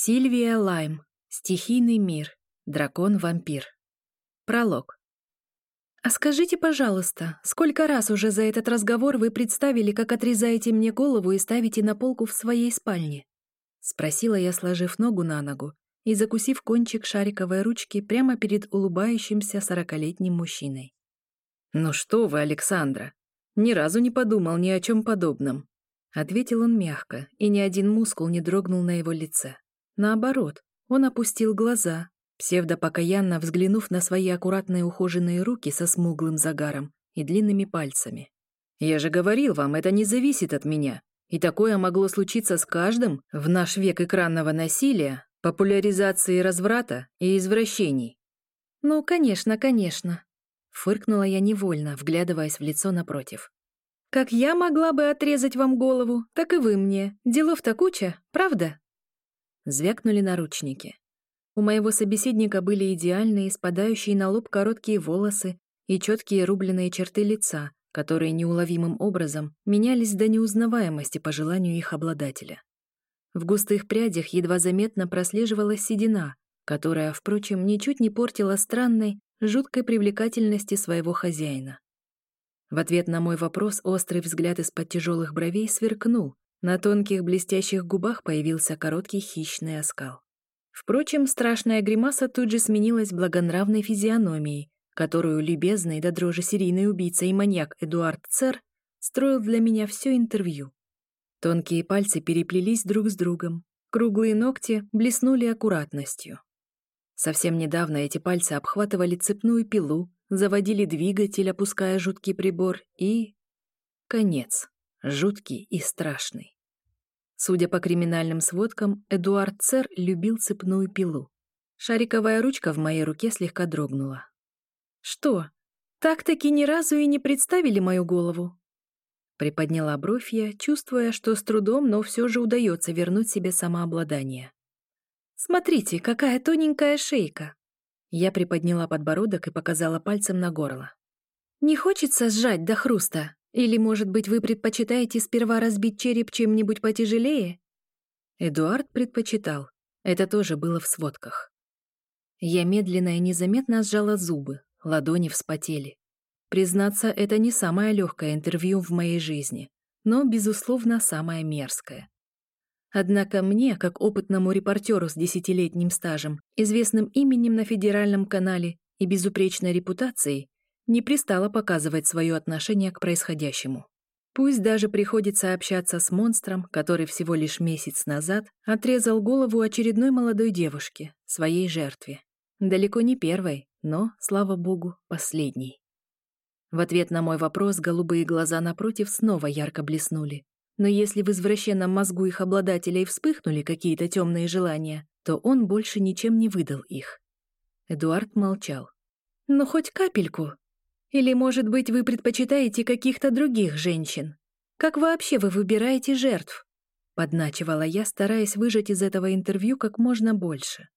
Сильвия Лайм. Стихийный мир. Дракон-вампир. Пролог. «А скажите, пожалуйста, сколько раз уже за этот разговор вы представили, как отрезаете мне голову и ставите на полку в своей спальне?» Спросила я, сложив ногу на ногу и закусив кончик шариковой ручки прямо перед улыбающимся сорокалетним мужчиной. «Ну что вы, Александра, ни разу не подумал ни о чем подобном», ответил он мягко, и ни один мускул не дрогнул на его лице. Наоборот, он опустил глаза, псевдопокаянно взглянув на свои аккуратные ухоженные руки со смуглым загаром и длинными пальцами. «Я же говорил вам, это не зависит от меня. И такое могло случиться с каждым в наш век экранного насилия, популяризации разврата и извращений». «Ну, конечно, конечно», — фыркнула я невольно, вглядываясь в лицо напротив. «Как я могла бы отрезать вам голову, так и вы мне. Делов-то куча, правда?» Звякнули наручники. У моего собеседника были идеальные, спадающие на лоб короткие волосы и четкие рубленые черты лица, которые неуловимым образом менялись до неузнаваемости по желанию их обладателя. В густых прядях едва заметно прослеживалась седина, которая, впрочем, ничуть не портила странной, жуткой привлекательности своего хозяина. В ответ на мой вопрос острый взгляд из-под тяжелых бровей сверкнул, на тонких блестящих губах появился короткий хищный оскал. Впрочем, страшная гримаса тут же сменилась благонравной физиономией, которую любезный до дрожи серийный убийца и маньяк Эдуард Цер строил для меня все интервью. Тонкие пальцы переплелись друг с другом, круглые ногти блеснули аккуратностью. Совсем недавно эти пальцы обхватывали цепную пилу, заводили двигатель, опуская жуткий прибор, и... Конец. Жуткий и страшный. Судя по криминальным сводкам, Эдуард Цер любил цепную пилу. Шариковая ручка в моей руке слегка дрогнула. «Что, так-таки ни разу и не представили мою голову?» Приподняла бровь я, чувствуя, что с трудом, но все же удается вернуть себе самообладание. «Смотрите, какая тоненькая шейка!» Я приподняла подбородок и показала пальцем на горло. «Не хочется сжать до хруста?» Или, может быть, вы предпочитаете сперва разбить череп чем-нибудь потяжелее? Эдуард предпочитал. Это тоже было в сводках. Я медленно и незаметно сжала зубы, ладони вспотели. Признаться, это не самое легкое интервью в моей жизни, но, безусловно, самое мерзкое. Однако мне, как опытному репортеру с десятилетним стажем, известным именем на федеральном канале и безупречной репутацией, не пристало показывать свое отношение к происходящему. Пусть даже приходится общаться с монстром, который всего лишь месяц назад отрезал голову очередной молодой девушке, своей жертве. Далеко не первой, но, слава богу, последней. В ответ на мой вопрос голубые глаза напротив снова ярко блеснули. Но если в извращенном мозгу их обладателей вспыхнули какие-то темные желания, то он больше ничем не выдал их. Эдуард молчал. «Ну, хоть капельку», или, может быть, вы предпочитаете каких-то других женщин? Как вообще вы выбираете жертв?» Подначивала я, стараясь выжать из этого интервью как можно больше.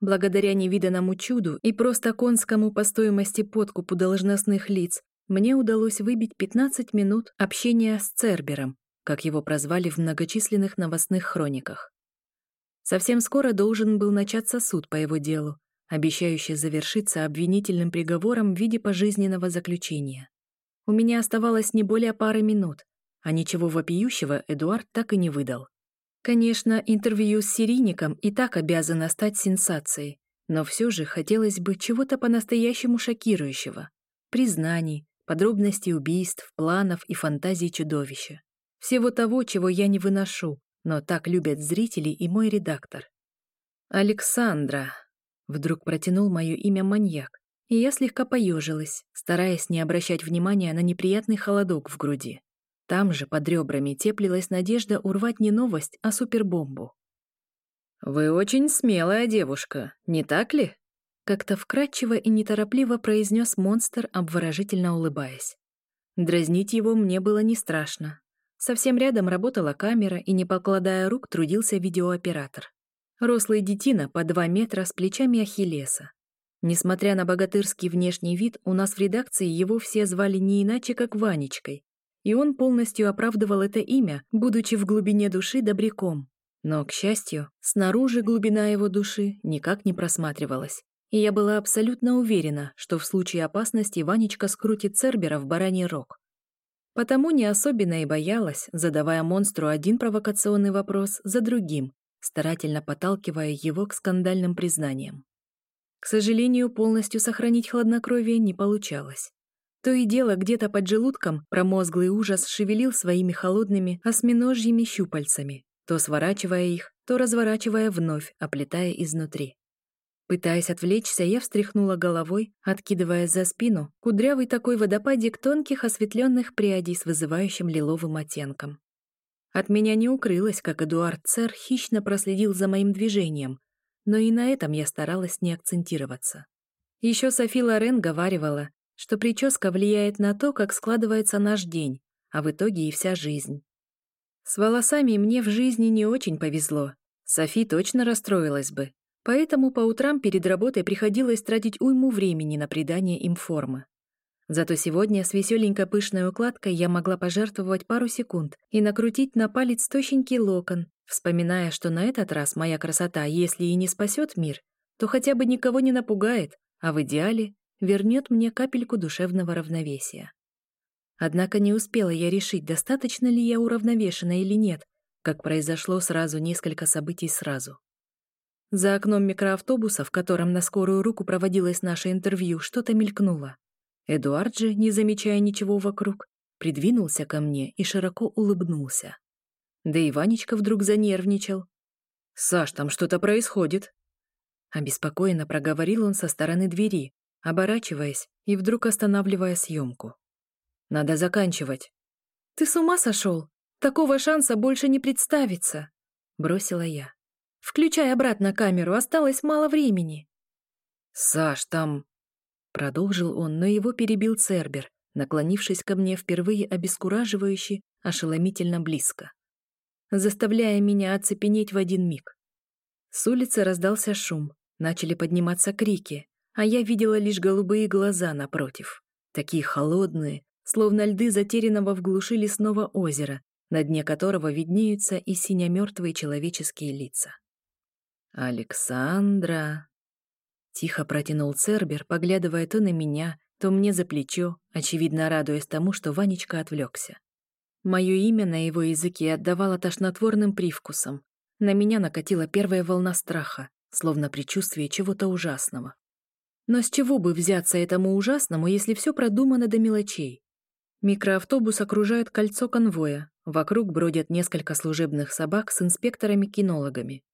Благодаря невиданному чуду и просто конскому по стоимости подкупу должностных лиц мне удалось выбить 15 минут общения с Цербером, как его прозвали в многочисленных новостных хрониках. Совсем скоро должен был начаться суд по его делу, обещающий завершиться обвинительным приговором в виде пожизненного заключения. У меня оставалось не более пары минут, а ничего вопиющего Эдуард так и не выдал. Конечно, интервью с серийником и так обязано стать сенсацией, но все же хотелось бы чего-то по-настоящему шокирующего. Признаний, подробностей убийств, планов и фантазий чудовища. Всего того, чего я не выношу, но так любят зрители и мой редактор. «Александра», Вдруг протянул мое имя маньяк, и я слегка поежилась, стараясь не обращать внимания на неприятный холодок в груди. Там же, под ребрами, теплилась надежда урвать не новость, а супербомбу. «Вы очень смелая девушка, не так ли?» Как-то вкрадчиво и неторопливо произнес монстр, обворожительно улыбаясь. Дразнить его мне было не страшно. Совсем рядом работала камера, и, не покладая рук, трудился видеооператор. Рослый детина по два метра с плечами Ахиллеса. Несмотря на богатырский внешний вид, у нас в редакции его все звали не иначе, как Ванечкой, и он полностью оправдывал это имя, будучи в глубине души добряком. Но, к счастью, снаружи глубина его души никак не просматривалась, и я была абсолютно уверена, что в случае опасности Ванечка скрутит Цербера в бараний рог. Потому не особенно и боялась, задавая монстру один провокационный вопрос за другим, старательно подталкивая его к скандальным признаниям. К сожалению, полностью сохранить хладнокровие не получалось. То и дело где-то под желудком промозглый ужас шевелил своими холодными осьминожьими щупальцами, то сворачивая их, то разворачивая вновь, оплетая изнутри. Пытаясь отвлечься, я встряхнула головой, откидывая за спину кудрявый такой водопадик тонких осветленных прядей с вызывающим лиловым оттенком. От меня не укрылось, как Эдуард Цер хищно проследил за моим движением, но и на этом я старалась не акцентироваться. Еще Софи Лорен говаривала, что прическа влияет на то, как складывается наш день, а в итоге и вся жизнь. С волосами мне в жизни не очень повезло. Софи точно расстроилась бы, Поэтому по утрам перед работой приходилось тратить уйму времени на придание им формы. Зато сегодня с веселенькой пышной укладкой я могла пожертвовать пару секунд и накрутить на палец тощенький локон, вспоминая, что на этот раз моя красота, если и не спасет мир, то хотя бы никого не напугает, а в идеале вернет мне капельку душевного равновесия. Однако не успела я решить, достаточно ли я уравновешена или нет, как произошло сразу несколько событий сразу. За окном микроавтобуса, в котором на скорую руку проводилось наше интервью, что-то мелькнуло. Эдуард же, не замечая ничего вокруг, придвинулся ко мне и широко улыбнулся. Да и Ванечка вдруг занервничал. «Саш, там что-то происходит!» Обеспокоенно проговорил он со стороны двери, оборачиваясь и вдруг останавливая съемку. «Надо заканчивать». «Ты с ума сошел? Такого шанса больше не представится!» Бросила я. Включай обратно камеру, осталось мало времени. Саш, там... Продолжил он, но его перебил Цербер, наклонившись ко мне впервые обескураживающе, ошеломительно близко, заставляя меня оцепенеть в один миг. С улицы раздался шум, начали подниматься крики, а я видела лишь голубые глаза напротив, такие холодные, словно льды затерянного в глуши лесного озера, на дне которого виднеются и сине-мертвые человеческие лица. «Александра!» Тихо протянул Цербер, поглядывая то на меня, то мне за плечо, очевидно радуясь тому, что Ванечка отвлекся. Мое имя на его языке отдавало тошнотворным привкусом. На меня накатила первая волна страха, словно предчувствие чего-то ужасного. Но с чего бы взяться этому ужасному, если все продумано до мелочей? Микроавтобус окружает кольцо конвоя, вокруг бродят несколько служебных собак с инспекторами-кинологами.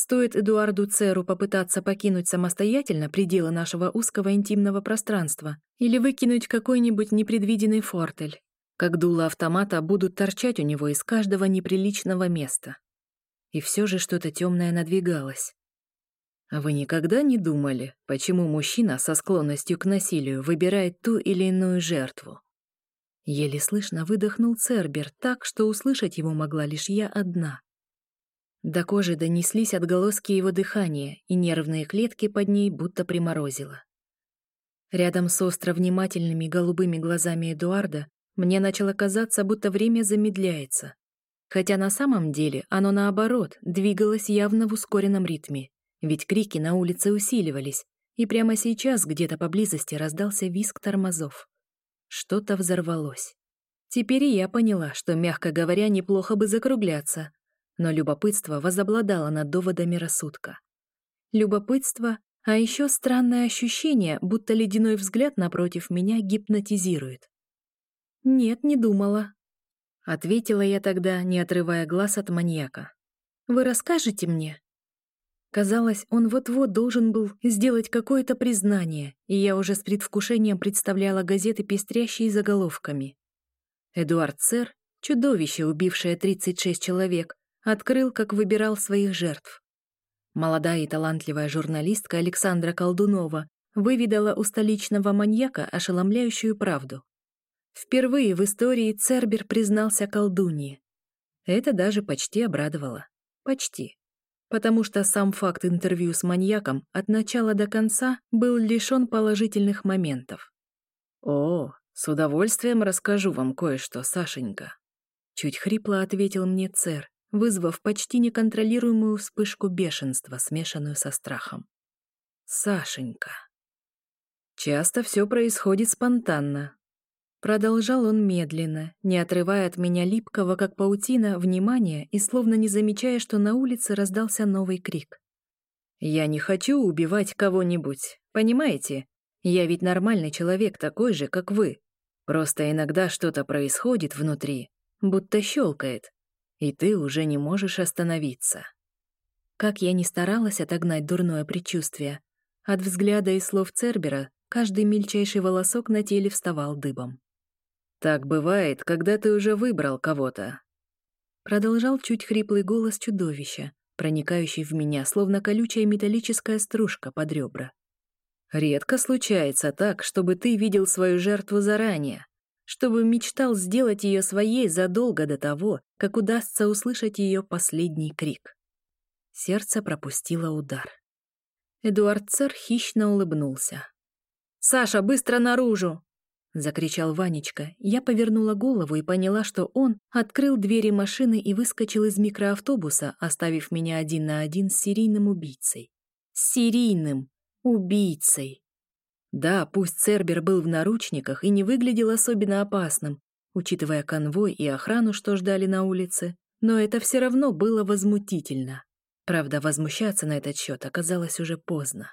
Стоит Эдуарду Церу попытаться покинуть самостоятельно пределы нашего узкого интимного пространства или выкинуть какой-нибудь непредвиденный фортель, как дуло автомата будут торчать у него из каждого неприличного места. И все же что-то темное надвигалось. А вы никогда не думали, почему мужчина со склонностью к насилию выбирает ту или иную жертву? Еле слышно выдохнул Цербер так, что услышать его могла лишь я одна. До кожи донеслись отголоски его дыхания, и нервные клетки под ней будто приморозило. Рядом с остро внимательными голубыми глазами Эдуарда мне начало казаться, будто время замедляется. Хотя на самом деле оно, наоборот, двигалось явно в ускоренном ритме, ведь крики на улице усиливались, и прямо сейчас где-то поблизости раздался визг тормозов. Что-то взорвалось. Теперь и я поняла, что, мягко говоря, неплохо бы закругляться, но любопытство возобладало над доводами рассудка. Любопытство, а еще странное ощущение, будто ледяной взгляд напротив меня гипнотизирует. «Нет, не думала», — ответила я тогда, не отрывая глаз от маньяка. «Вы расскажете мне?» Казалось, он вот-вот должен был сделать какое-то признание, и я уже с предвкушением представляла газеты, пестрящие заголовками. Эдуард Сэр, чудовище, убившее 36 человек, открыл, как выбирал своих жертв. Молодая и талантливая журналистка Александра Колдунова выведала у столичного маньяка ошеломляющую правду. Впервые в истории Цербер признался колдунье. Это даже почти обрадовало. Почти. Потому что сам факт интервью с маньяком от начала до конца был лишен положительных моментов. «О, с удовольствием расскажу вам кое-что, Сашенька», — чуть хрипло ответил мне Цер, вызвав почти неконтролируемую вспышку бешенства, смешанную со страхом. Сашенька. Часто все происходит спонтанно. Продолжал он медленно, не отрывая от меня липкого, как паутина, внимания и словно не замечая, что на улице раздался новый крик. «Я не хочу убивать кого-нибудь, понимаете? Я ведь нормальный человек, такой же, как вы. Просто иногда что-то происходит внутри, будто щелкает, и ты уже не можешь остановиться». Как я ни старалась отогнать дурное предчувствие, от взгляда и слов Цербера каждый мельчайший волосок на теле вставал дыбом. «Так бывает, когда ты уже выбрал кого-то», продолжал чуть хриплый голос чудовища, проникающий в меня, словно колючая металлическая стружка под ребра. «Редко случается так, чтобы ты видел свою жертву заранее, чтобы мечтал сделать ее своей задолго до того, как удастся услышать ее последний крик». Сердце пропустило удар. Эдуард Цер хищно улыбнулся. «Саша, быстро наружу!» — закричал Ванечка. Я повернула голову и поняла, что он открыл двери машины и выскочил из микроавтобуса, оставив меня один на один с серийным убийцей. Серийным убийцей! Да, пусть Цербер был в наручниках и не выглядел особенно опасным, учитывая конвой и охрану, что ждали на улице, но это все равно было возмутительно. Правда, возмущаться на этот счет оказалось уже поздно.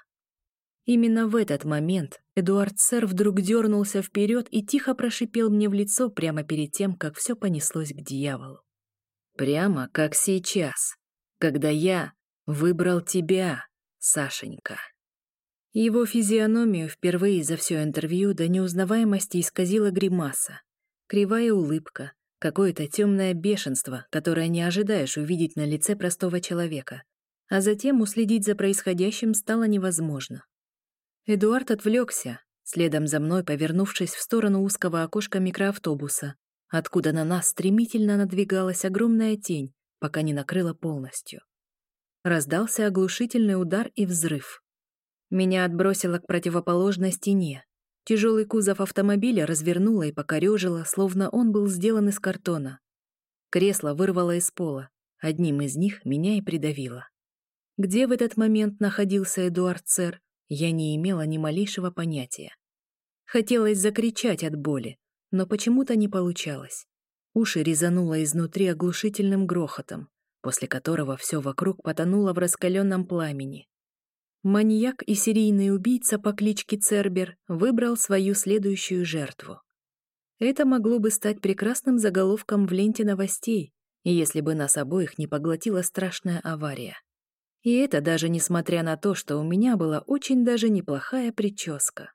Именно в этот момент Эдуард Сэр вдруг дернулся вперед и тихо прошипел мне в лицо прямо перед тем, как все понеслось к дьяволу. «Прямо как сейчас, когда я выбрал тебя, Сашенька». Его физиономию впервые за все интервью до неузнаваемости исказила гримаса. Кривая улыбка, Какое-то темное бешенство, которое не ожидаешь увидеть на лице простого человека. А затем уследить за происходящим стало невозможно. Эдуард отвлекся, следом за мной повернувшись в сторону узкого окошка микроавтобуса, откуда на нас стремительно надвигалась огромная тень, пока не накрыла полностью. Раздался оглушительный удар и взрыв. Меня отбросило к противоположной стене, Тяжелый кузов автомобиля развернуло и покорежило, словно он был сделан из картона. Кресло вырвало из пола. Одним из них меня и придавило. Где в этот момент находился Эдуард Цер, я не имела ни малейшего понятия. Хотелось закричать от боли, но почему-то не получалось. Уши резануло изнутри оглушительным грохотом, после которого все вокруг потонуло в раскаленном пламени. Маньяк и серийный убийца по кличке Цербер выбрал свою следующую жертву. Это могло бы стать прекрасным заголовком в ленте новостей, если бы нас обоих не поглотила страшная авария. И это даже несмотря на то, что у меня была очень даже неплохая прическа.